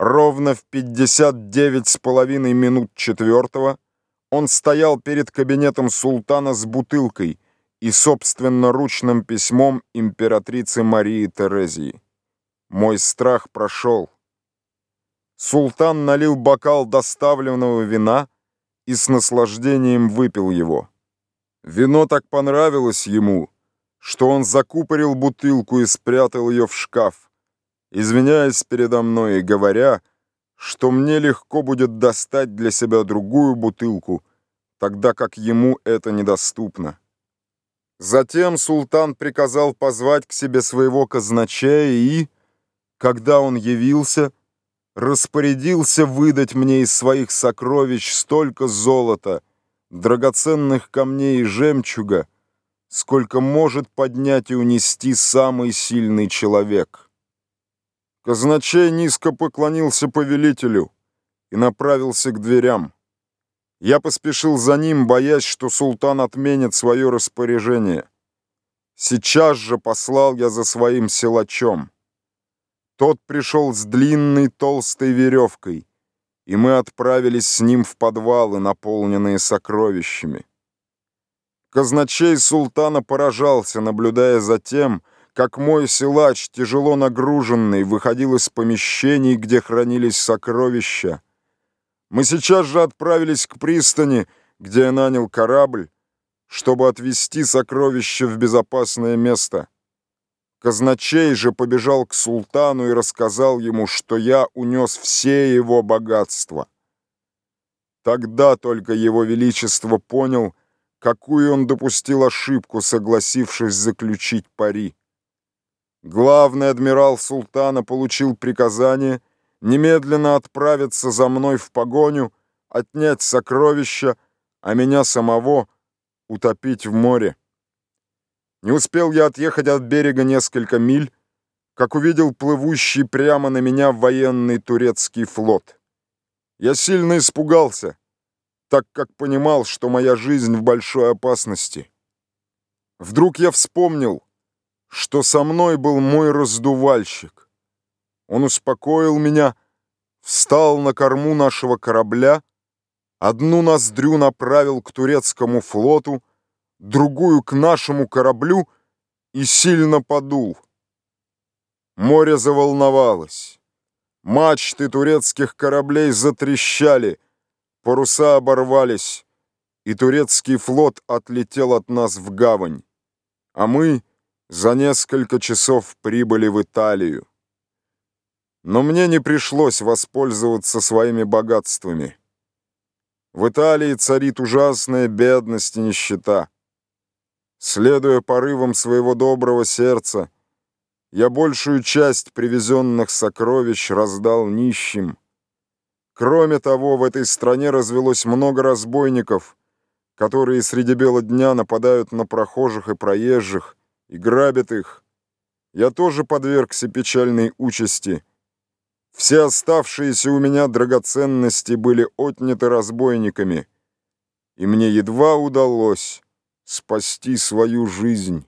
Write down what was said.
Ровно в 59 с половиной минут четвертого он стоял перед кабинетом султана с бутылкой и собственноручным письмом императрицы Марии Терезии. Мой страх прошел. Султан налил бокал доставленного вина и с наслаждением выпил его. Вино так понравилось ему, что он закупорил бутылку и спрятал ее в шкаф извиняясь передо мной и говоря, что мне легко будет достать для себя другую бутылку, тогда как ему это недоступно. Затем султан приказал позвать к себе своего казначея и, когда он явился, распорядился выдать мне из своих сокровищ столько золота, драгоценных камней и жемчуга, сколько может поднять и унести самый сильный человек». Казначей низко поклонился повелителю и направился к дверям. Я поспешил за ним, боясь, что султан отменит свое распоряжение. Сейчас же послал я за своим силачом. Тот пришел с длинной толстой веревкой, и мы отправились с ним в подвалы, наполненные сокровищами. Казначей султана поражался, наблюдая за тем, как мой силач, тяжело нагруженный, выходил из помещений, где хранились сокровища. Мы сейчас же отправились к пристани, где я нанял корабль, чтобы отвезти сокровища в безопасное место. Казначей же побежал к султану и рассказал ему, что я унес все его богатства. Тогда только его величество понял, какую он допустил ошибку, согласившись заключить пари. Главный адмирал султана получил приказание немедленно отправиться за мной в погоню, отнять сокровища, а меня самого утопить в море. Не успел я отъехать от берега несколько миль, как увидел плывущий прямо на меня военный турецкий флот. Я сильно испугался, так как понимал, что моя жизнь в большой опасности. Вдруг я вспомнил, что со мной был мой раздувальщик. Он успокоил меня, встал на корму нашего корабля, одну ноздрю направил к турецкому флоту, другую к нашему кораблю и сильно подул. Море заволновалось. Мачты турецких кораблей затрещали, паруса оборвались, и турецкий флот отлетел от нас в гавань. А мы за несколько часов прибыли в Италию. Но мне не пришлось воспользоваться своими богатствами. В Италии царит ужасная бедность и нищета. Следуя порывам своего доброго сердца, я большую часть привезенных сокровищ раздал нищим. Кроме того, в этой стране развелось много разбойников, которые среди бела дня нападают на прохожих и проезжих, и грабят их. Я тоже подвергся печальной участи. Все оставшиеся у меня драгоценности были отняты разбойниками, и мне едва удалось спасти свою жизнь.